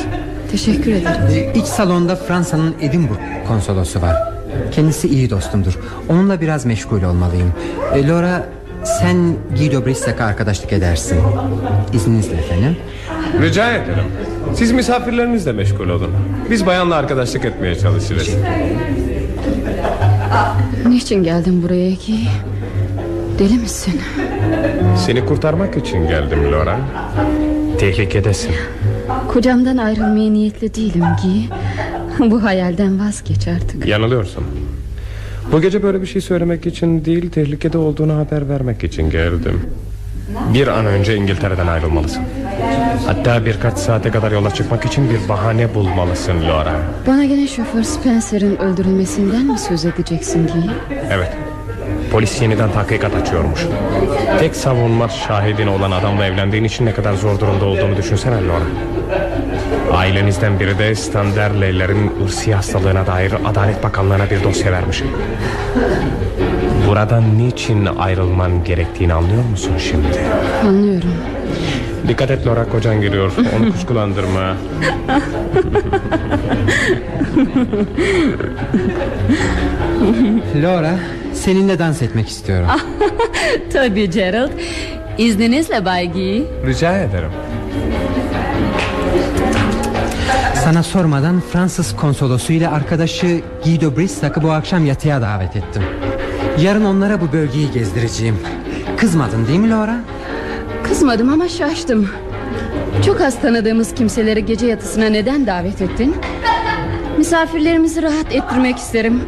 Teşekkür ederim. İç salonda Fransa'nın Edinburgh konsolosu var. Kendisi iyi dostumdur. Onunla biraz meşgul olmalıyım. E, Laura sen Guido Brissac'a arkadaşlık edersin. İzninizle efendim Rica ederim. Siz misafirlerinizle meşgul olun. Biz bayanla arkadaşlık etmeye çalışırız. Niçin geldin buraya ki? Deli misin? Seni kurtarmak için geldim Laura Tehlikedesin. Kocamdan ayrılmaya niyetli değilim ki. Bu hayalden vazgeç artık. Yanılıyorsun. Bu gece böyle bir şey söylemek için değil Tehlikede olduğunu haber vermek için geldim. Bir an önce İngiltere'den ayrılmalısın Hatta birkaç saate kadar yola çıkmak için bir bahane bulmalısın Laura. Bana gene şoför Spencer'ın öldürülmesinden mi söz edeceksin ki? Evet. Polis yeniden tahkikat açıyormuş. Tek savunma şahidin olan adamla evlendiğin için ne kadar zor durumda olduğunu düşünsene Laura. Ailenizden biri de Standerleylerin ırsi hastalığına dair Adalet Bakanlığı'na bir dosya vermiş. Buradan niçin ayrılman gerektiğini anlıyor musun şimdi? Anlıyorum Dikkat et Laura kocan geliyor Onu kuşkulandırma. Laura seninle dans etmek istiyorum. Tabii Gerald. İzninizle Bay Guy Rica ederim. Sana sormadan Fransız konsolosu ile arkadaşı Guido Brissac'ı bu akşam yatıya davet ettim. Yarın onlara bu bölgeyi gezdireceğim. Kızmadın değil mi Laura? Kızmadım ama şaştım. Çok az tanıdığımız kimseleri gece yatısına neden davet ettin? Misafirlerimizi rahat ettirmek isterim.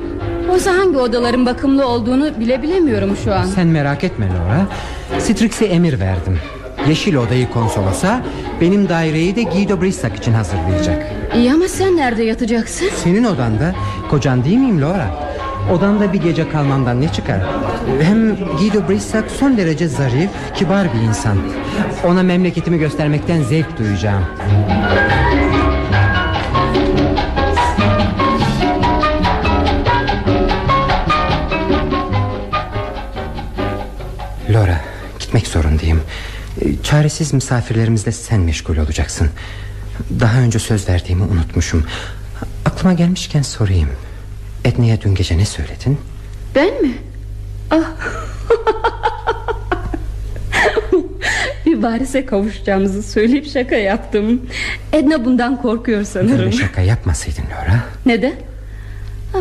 Oysa hangi odaların bakımlı olduğunu bile bilemiyorum şu an. Sen merak etme Laura Strix'e emir verdim. Yeşil odayı konsolosa Benim daireyi de Guido Brissac için hazırlayacak. İyi ama sen nerede yatacaksın? Senin odanda. Kocan değil miyim Laura? Odanda bir gece kalmandan ne çıkar? Hem Guido Brissac son derece zarif, kibar bir insan. Ona memleketimi göstermekten zevk duyacağım. Laura, gitmek zorundayım. Çaresiz misafirlerimizle sen meşgul olacaksın. Daha önce söz verdiğimi unutmuşum. Aklıma gelmişken sorayım. Edna'ya dün gece ne söyledin? Ben mi? Ah. bir varise kavuşacağımızı söyleyip şaka yaptım. Edna bundan korkuyor sanırım. Böyle şaka yapmasaydın Laura. Neden? Ah,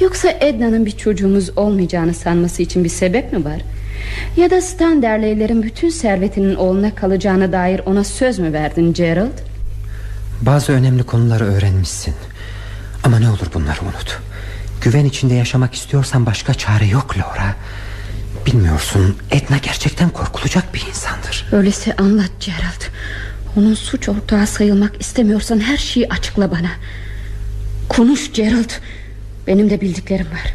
yoksa Edna'nın bir çocuğumuz olmayacağını sanması için bir sebep mi var? Ya da Standerleylerin bütün servetinin oğluna kalacağına dair ona söz mü verdin Gerald? Bazı önemli konuları öğrenmişsin. Ama ne olur bunları unut. Güven içinde yaşamak istiyorsan başka çare yok Laura. Bilmiyorsun Edna gerçekten korkulacak bir insandır. Öyleyse anlat Gerald. Onun suç ortağı sayılmak istemiyorsan her şeyi açıkla bana. Konuş Gerald. Benim de bildiklerim var.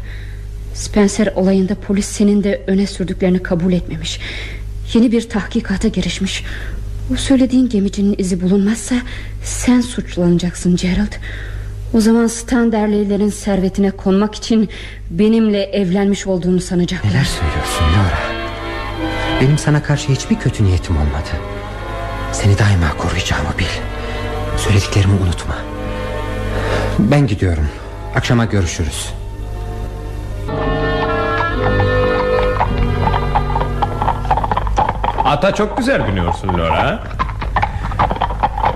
Spencer olayında polis senin de öne sürdüklerini kabul etmemiş. Yeni bir tahkikata girişmiş. O söylediğin gemicinin izi bulunmazsa Sen suçlanacaksın Gerald O zaman Standerleylerin servetine konmak için Benimle evlenmiş olduğunu sanacaklar. Neler söylüyorsun Laura? Benim sana karşı hiçbir kötü niyetim olmadı. Seni daima koruyacağımı bil. Söylediklerimi unutma. Ben gidiyorum. Akşama görüşürüz. Ata çok güzel biniyorsun Laura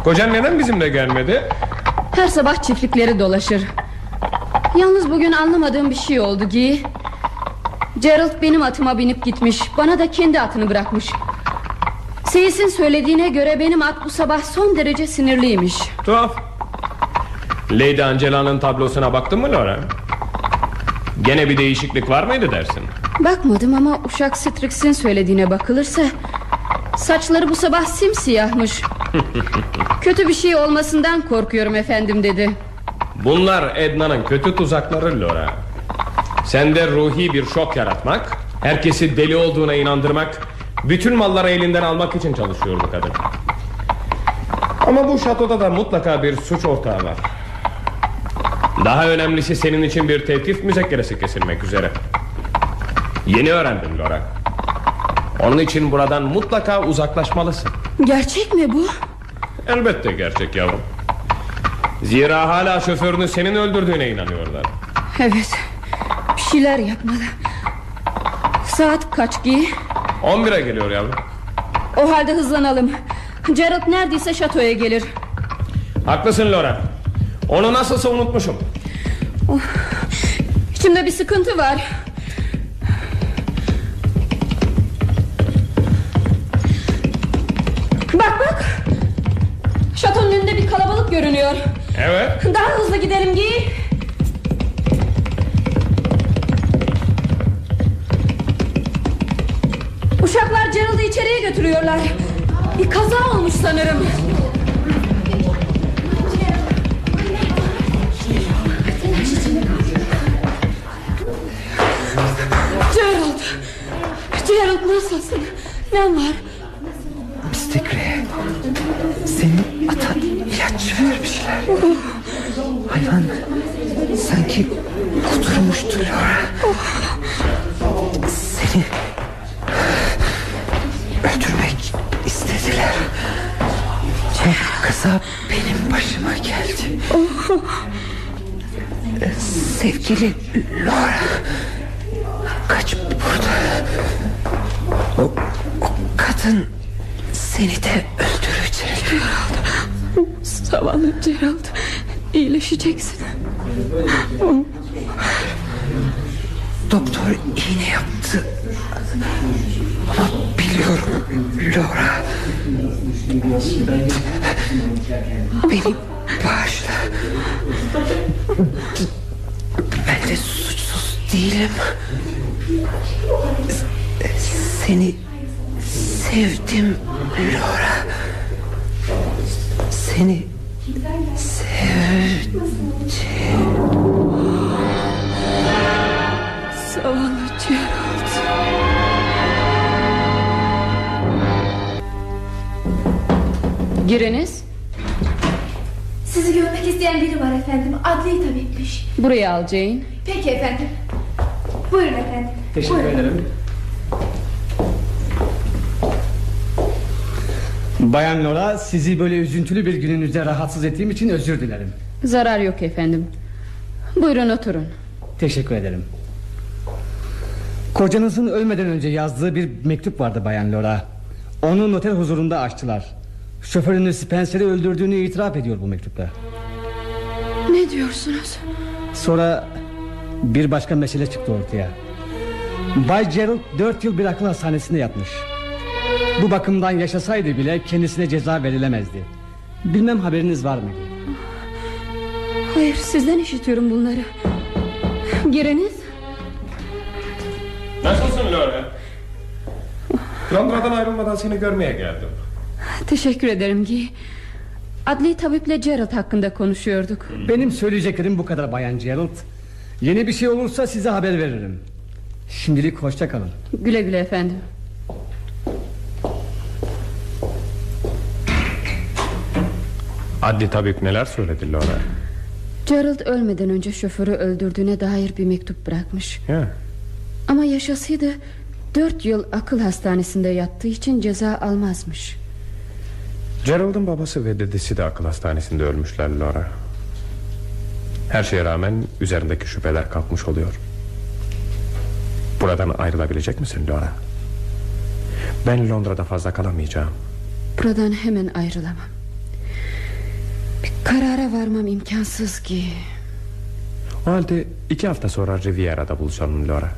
Kocan neden bizimle gelmedi Her sabah çiftlikleri dolaşır. Yalnız bugün anlamadığım bir şey oldu Gi. Gerald benim atıma binip gitmiş. Bana da kendi atını bırakmış. Seyis'in söylediğine göre benim at bu sabah son derece sinirliymiş. Tuhaf. Lady Angela'nın tablosuna baktın mı Laura? Gene bir değişiklik var mıydı dersin? Bakmadım ama uşak Strix'in söylediğine bakılırsa Saçları bu sabah simsiyahmış Kötü bir şey olmasından korkuyorum efendim dedi. Bunlar Edna'nın kötü tuzakları Laura Sende ruhi bir şok yaratmak Herkesi deli olduğuna inandırmak Bütün malları elinden almak için çalışıyordu kadın. Ama bu şatoda da mutlaka bir suç ortağı var. Daha önemlisi senin için bir tevkif müzekkeresi kesilmek üzere. Yeni öğrendim Laura Onun için buradan mutlaka uzaklaşmalısın Gerçek mi bu? Elbette gerçek yavrum. Zira hala şoförünü senin öldürdüğüne inanıyorlar. Evet. Bir şeyler yapmalı. Saat kaç Gi? 11'e geliyor yavrum. O halde hızlanalım. Gerald neredeyse şatoya gelir. Haklısın Laura Onu nasılsa unutmuşum. İçimde bir sıkıntı var bir kalabalık görünüyor. Evet. Daha hızlı gidelim Gi Uşaklar Gerald'ı içeriye götürüyorlar. Bir kaza olmuş sanırım. Gerald. Gerald nasılsın? Ne var vermişler Hayvan Sanki kudurmuştur Laura. Seni Öldürmek istediler. Bu kaza benim başıma geldi. Sevgili Laura Kaç buradan O, o kadın Seni de Zavallı Gerald İyileşeceksin. Doktor iğne yaptı. Ama biliyorum Laura. Beni bağışla. Ben de suçsuz değilim. Seni sevdim Laura Buraya al Jane Peki efendim Buyurun efendim Teşekkür Buyurun. ederim. Bayan Laura sizi böyle üzüntülü bir gününüzde rahatsız ettiğim için özür dilerim. Zarar yok efendim Buyurun oturun Teşekkür ederim. Kocanızın ölmeden önce yazdığı bir mektup vardı Bayan Laura. Onu noter huzurunda açtılar. Şoförünü Spencer'i öldürdüğünü itiraf ediyor bu mektupta. Ne diyorsunuz Sonra bir başka mesele çıktı ortaya. Bay Gerald dört yıl bir akıl hastanesinde yatmış. Bu bakımdan yaşasaydı bile kendisine ceza verilemezdi. Bilmem haberiniz var mıydı? Hayır sizden işitiyorum bunları Giriniz Nasılsın Laura Londra'dan ayrılmadan seni görmeye geldim Teşekkür ederim Gi Adli tabiple Gerald hakkında konuşuyorduk Benim söyleyeceklerim bu kadar Bayan Gerald. Yeni bir şey olursa size haber veririm. Şimdilik hoşça kalın. Güle güle efendim Adli tabip neler söyledi Laura Gerald ölmeden önce şoförü öldürdüğüne dair bir mektup bırakmış Ya. Ama yaşasaydı Dört yıl akıl hastanesinde yattığı için ceza almazmış Gerald'ın babası ve dedesi de akıl hastanesinde ölmüşler Laura. Her şeye rağmen üzerindeki şüpheler kalkmış oluyor. Buradan ayrılabilecek misin Laura? Ben Londra'da fazla kalamayacağım. Buradan hemen ayrılamam. Bir karara varmam imkansız ki. O halde iki hafta sonra Riviera'da buluşalım Laura.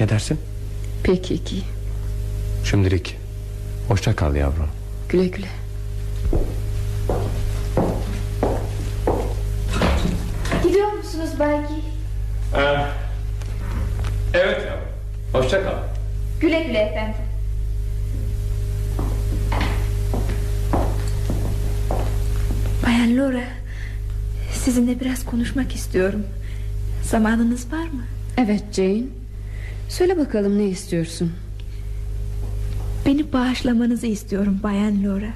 Ne dersin? Peki ki. Şimdilik Hoşça kal yavrum. Güle güle Belki? Ee, Evet yavrum Hoşça kal. Güle güle efendim. Bayan Laura Sizinle biraz konuşmak istiyorum. Zamanınız var mı? Evet Jane. Söyle bakalım ne istiyorsun? Beni bağışlamanızı istiyorum Bayan Laura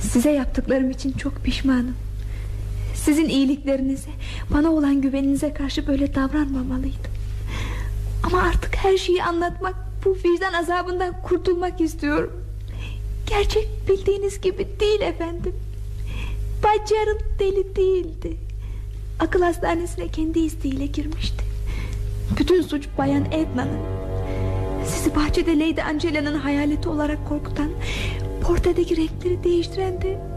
Size yaptıklarım için çok pişmanım Sizin iyiliklerinize Bana olan güveninize karşı böyle davranmamalıydım. Ama artık her şeyi anlatmak Bu vicdan azabından kurtulmak istiyorum. Gerçek bildiğiniz gibi değil efendim. Bay deli değildi. Akıl hastanesine kendi isteğiyle girmişti. Bütün suç Bayan Edna'nın. Sizi bahçede Lady Angela'nın hayaleti olarak korkutan Portredeki renkleri değiştiren de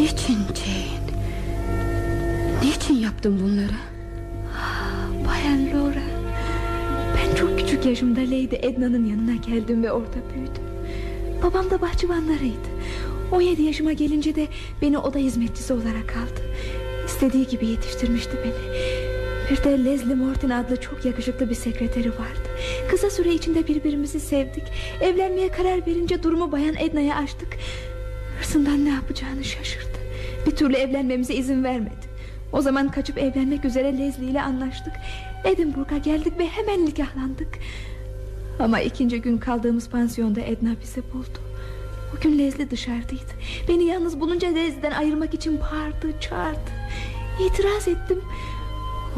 Niçin Jane? Niçin yaptın bunları? Bayan Laura Ben çok küçük yaşımda Lady Edna'nın yanına geldim ve orada büyüdüm. Babam da bahçıvanlarıydı. 17 yaşıma gelince de beni oda hizmetçisi olarak aldı. İstediği gibi yetiştirmişti beni. Bir de Leslie Morton adlı çok yakışıklı bir sekreteri vardı. Kısa süre içinde birbirimizi sevdik. Evlenmeye karar verince durumu Bayan Edna'ya açtık Hırsından ne yapacağını şaşırdı. Bir türlü evlenmemize izin vermedi. O zaman kaçıp evlenmek üzere Leslie ile anlaştık. Edinburgh'a geldik ve hemen nikahlandık. Ama ikinci gün kaldığımız pansiyonda Edna bizi buldu. O gün Leslie dışarıdaydı. Beni yalnız bulunca Leslie'den ayırmak için bağırdı çağırdı. İtiraz ettim.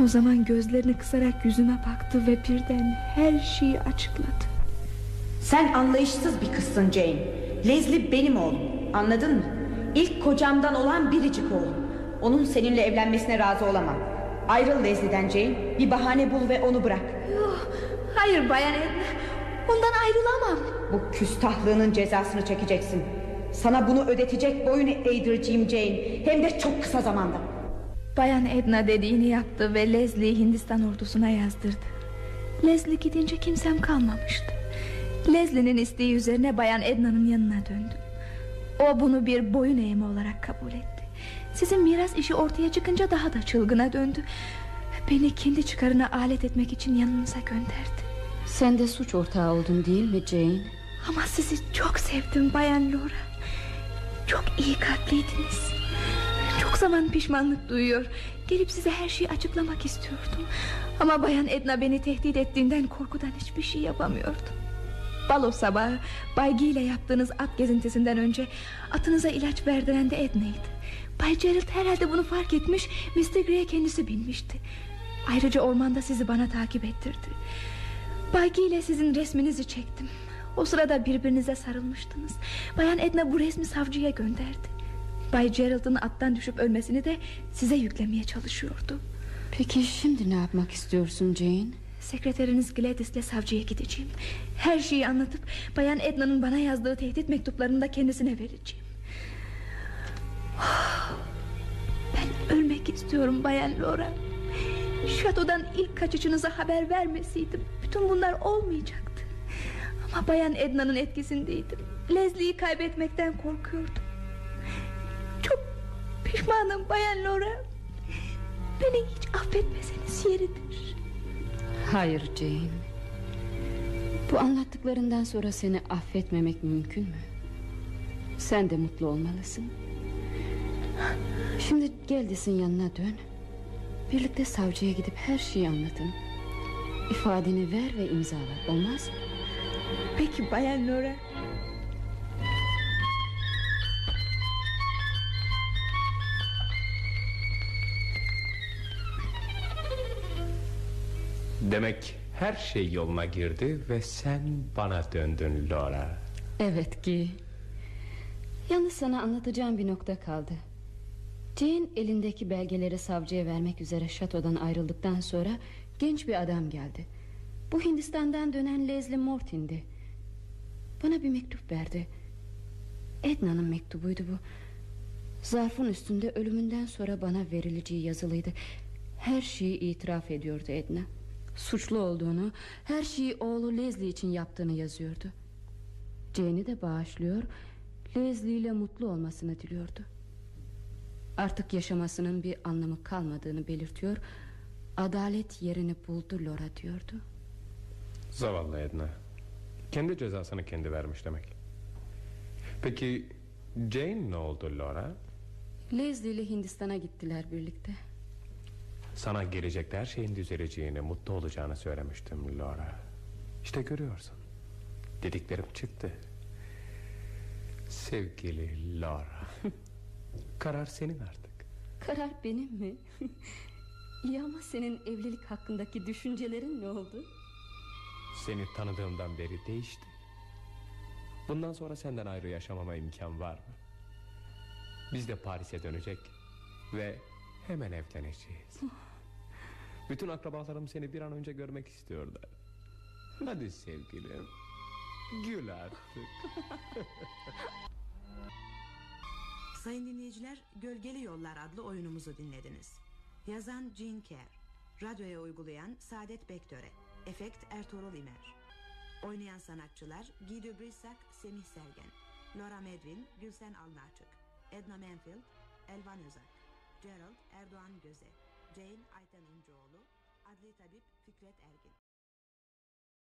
O zaman gözlerini kısarak yüzüme baktı Ve birden her şeyi açıkladı. Sen anlayışsız bir kızsın Jane. Leslie benim oğlum anladın mı? İlk kocamdan olan biricik oğlum. Onun seninle evlenmesine razı olamam. Ayrıl Leslie'den Jane Bir bahane bul ve onu bırak. Yok, Hayır bayan Edna Ondan ayrılamam. Bu küstahlığının cezasını çekeceksin. Sana bunu ödetecek boyun eğdireceğim Jane Hem de çok kısa zamanda. Bayan Edna dediğini yaptı ve Leslie'yi Hindistan ordusuna yazdırdı. Leslie gidince kimsem kalmamıştı. Leslie'nin isteği üzerine Bayan Edna'nın yanına döndüm O bunu bir boyun eğimi olarak kabul etti. Sizin miras işi ortaya çıkınca daha da çılgına döndü. Beni kendi çıkarına alet etmek için yanınıza gönderdi. Sen de suç ortağı oldun değil mi Jane? Ama sizi çok sevdim Bayan Laura. Çok iyi kalpliydiniz. Çok zaman pişmanlık duyuyor. Gelip size her şeyi açıklamak istiyordum. Ama Bayan Edna beni tehdit ettiğinden korkudan hiçbir şey yapamıyordum Balo sabahı Bay ile yaptığınız at gezintisinden önce Atınıza ilaç verdiren de Edna'ydı. Bay Gerald herhalde bunu fark etmiş Mr. Grey'e kendisi binmişti. Ayrıca ormanda sizi bana takip ettirdi. Bay ile sizin resminizi çektim. O sırada birbirinize sarılmıştınız. Bayan Edna bu resmi savcıya gönderdi. Bay Gerald'ın attan düşüp ölmesini de size yüklemeye çalışıyordu. Peki şimdi ne yapmak istiyorsun Jane Sekreteriniz Gladys'le savcıya gideceğim. Her şeyi anlatıp Bayan Edna'nın bana yazdığı tehdit mektuplarını da kendisine vereceğim. Ben ölmek istiyorum Bayan Laura. Şatodan ilk kaçışınıza haber vermeseydim Bütün bunlar olmayacaktı. Ama Bayan Edna'nın etkisindeydim. Leslie'yi kaybetmekten korkuyordum. Çok pişmanım Bayan Laura. Beni hiç affetmeseniz yeridir Hayır Jane. Bu anlattıklarından sonra seni affetmemek mümkün mü? Sen de mutlu olmalısın. Şimdi Geldis'in yanına dön. Birlikte savcıya gidip her şeyi anlatın. İfadeni ver ve imzala olmaz mı? Peki Bayan Laura Demek her şey yoluna girdi ve sen bana döndün Laura. Evet ki. Yalnız sana anlatacağım bir nokta kaldı. Jane elindeki belgeleri savcıya vermek üzere şatodan ayrıldıktan sonra genç bir adam geldi. Bu Hindistan'dan dönen Leslie Morton'di. Bana bir mektup verdi. Edna'nın mektubuydu bu. Zarfın üstünde ölümünden sonra bana verileceği yazılıydı. Her şeyi itiraf ediyordu Edna. Suçlu olduğunu, her şeyi oğlu Leslie için yaptığını yazıyordu. Jane'i de bağışlıyor, Leslie ile mutlu olmasını diliyordu. Artık yaşamasının bir anlamı kalmadığını belirtiyor. Adalet yerini buldu Laura diyordu. Zavallı Edna. Kendi cezasını kendi vermiş demek. Peki Jane ne oldu Laura? Leslie ile Hindistan'a gittiler birlikte. Sana gelecekte her şeyin düzeleceğini, mutlu olacağını söylemiştim Laura. İşte görüyorsun. Dediklerim çıktı. Sevgili Laura. Karar senin artık. Karar benim mi? İyi ama senin evlilik hakkındaki düşüncelerin ne oldu? Seni tanıdığımdan beri değişti. Bundan sonra senden ayrı yaşamama imkan var mı? Biz de Paris'e dönecek ve hemen evleneceğiz. Bütün akrabalarım seni bir an önce görmek istiyorlar. Hadi sevgilim. Gül artık. Sayın dinleyiciler Gölgeli Yollar adlı oyunumuzu dinlediniz. Yazan Jean Kerr, radyoya uygulayan Saadet Bektöre, efekt Ertuğrul İmer. Oynayan sanatçılar Guido Brissac, Semih Sergen, Laura Medvin, Gülsen Alnarçık, Edna Menfield, Elvan Özak, Gerald Erdoğan Göze, Jane Ayten İnceoğlu, Adli Tabip Fikret Ergin.